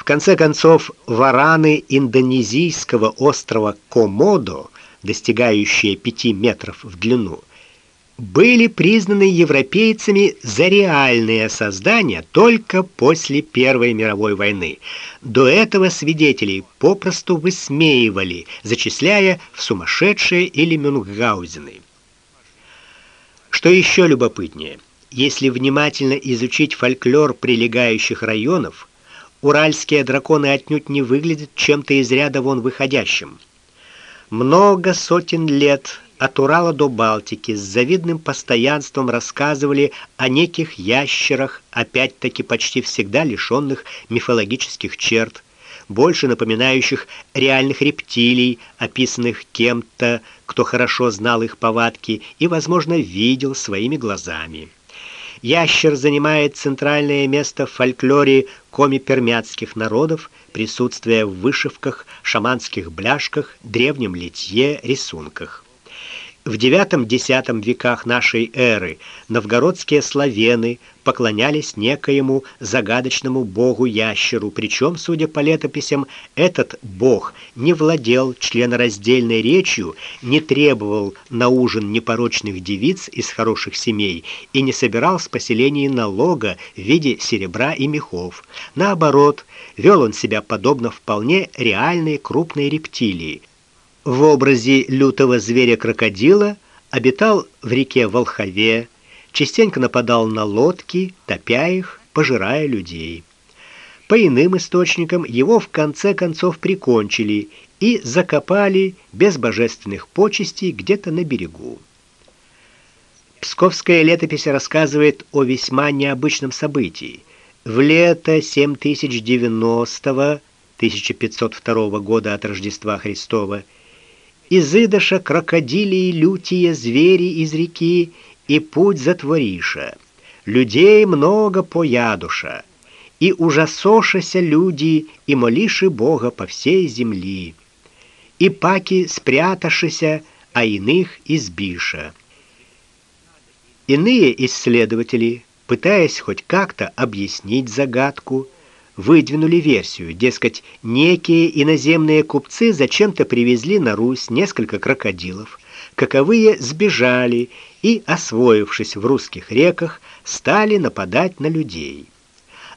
В конце концов, вараны индонезийского острова Комодо, достигающие 5 метров в длину, были признаны европейцами за реальные создания только после Первой мировой войны. До этого свидетелей попросту высмеивали, зачисляя в сумасшедшие или Мюнхгаузены. Что еще любопытнее, если внимательно изучить фольклор прилегающих районов, уральские драконы отнюдь не выглядят чем-то из ряда вон выходящим. Много сотен лет от Урала до Балтики с завидным постоянством рассказывали о неких ящерах, опять-таки почти всегда лишенных мифологических черт, больше напоминающих реальных рептилий, описанных кем-то, кто хорошо знал их повадки и, возможно, видел своими глазами. Ящер занимает центральное место в фольклоре коми-пермяцких народов, присутствуя в вышивках, шаманских бляшках, древнем литье, рисунках. В IX-X веках нашей эры новгородские славяны поклонялись некоему загадочному богу-ящеру, причем, судя по летописям, этот бог не владел членораздельной речью, не требовал на ужин непорочных девиц из хороших семей и не собирал с поселений налога в виде серебра и мехов. Наоборот, вел он себя подобно вполне реальной крупной рептилии, в образе лютого зверя-крокодила обитал в реке Волхове, частенько нападал на лодки, топя их, пожирая людей. По иным источникам его в конце концов прикончили и закопали без божественных почестей где-то на берегу. Псковская летопись рассказывает о весьма необычном событии. В лето 7090 1502 года от Рождества Христова изыдаша крокодилии лютие звери из реки, и путь затвориша. Людей много поядуша, и ужасошася люди, и молиши Бога по всей земли. И паки спряташися, а иных избиша. Иные исследователи, пытаясь хоть как-то объяснить загадку, выдвинули версию, дескать, некие иноземные купцы зачем-то привезли на Русь несколько крокодилов, каковые сбежали и, освоившись в русских реках, стали нападать на людей.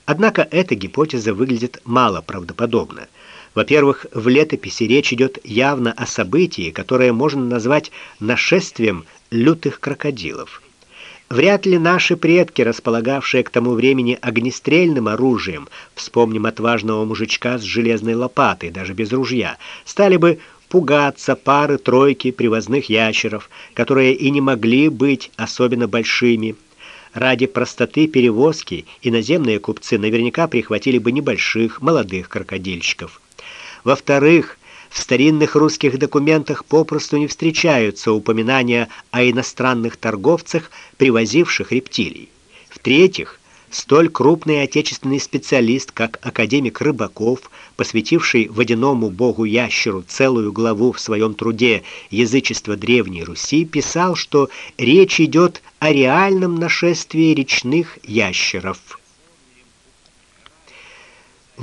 Однако эта гипотеза выглядит мало правдоподобно. Во-первых, в летописи речь идет явно о событии, которое можно назвать нашествием лютых крокодилов. Вряд ли наши предки, располагавшие к тому времени огнестрельным оружием, вспомним отважного мужичка с железной лопатой, даже без ружья, стали бы пугаться пары-тройки привозных ящеров, которые и не могли быть особенно большими. Ради простоты перевозки иноземные купцы наверняка прихватили бы небольших, молодых крокодильчиков. Во-вторых, в старинных русских документах попросту не встречаются упоминания о иностранных торговцах, привозивших рептилий. В-третьих, столь крупный отечественный специалист, как академик Рыбаков, посвятивший водяному богу-ящеру целую главу в своем труде Язычество древней Руси, писал, что речь идет о реальном нашествии речных ящеров.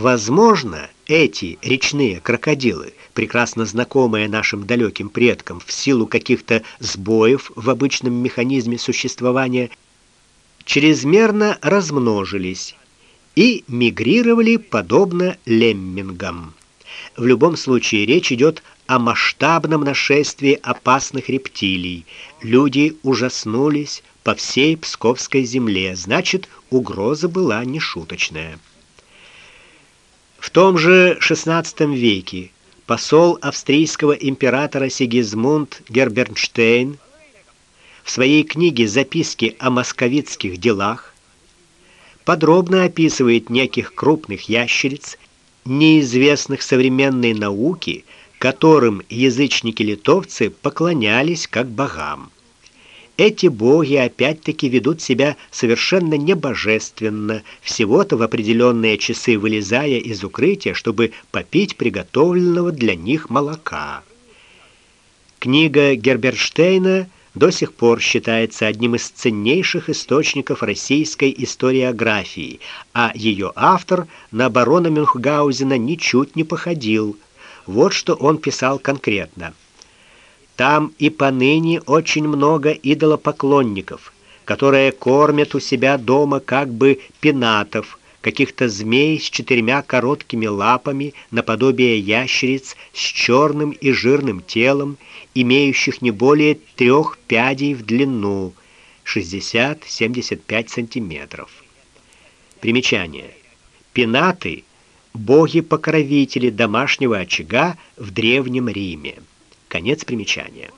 Возможно, эти речные крокодилы, прекрасно знакомые нашим далеким предкам в силу каких-то сбоев в обычном механизме существования, чрезмерно размножились и мигрировали подобно леммингам. В любом случае речь идет о масштабном нашествии опасных рептилий. Люди ужаснулись по всей Псковской земле, значит, угроза была нешуточная. В том же XVI веке посол австрийского императора Сигизмунд Гербернштейн в своей книге Записки о московитских делах подробно описывает неких крупных ящериц, неизвестных современной науке, которым язычники-литовцы поклонялись как богам. Эти боги опять-таки ведут себя совершенно небожественно, всего-то в определенные часы вылезая из укрытия, чтобы попить приготовленного для них молока. Книга Герберштейна до сих пор считается одним из ценнейших источников российской историографии, а ее автор на барона Мюнхгаузена ничуть не походил. Вот что он писал конкретно. Там и поныне очень много идолопоклонников, которые кормят у себя дома как бы пенатов, каких-то змей с четырьмя короткими лапами, наподобие ящериц с черным и жирным телом, имеющих не более трех пядей в длину, 60-75 сантиметров. Примечание. Пенаты – боги-покровители домашнего очага в Древнем Риме. Конец примечания.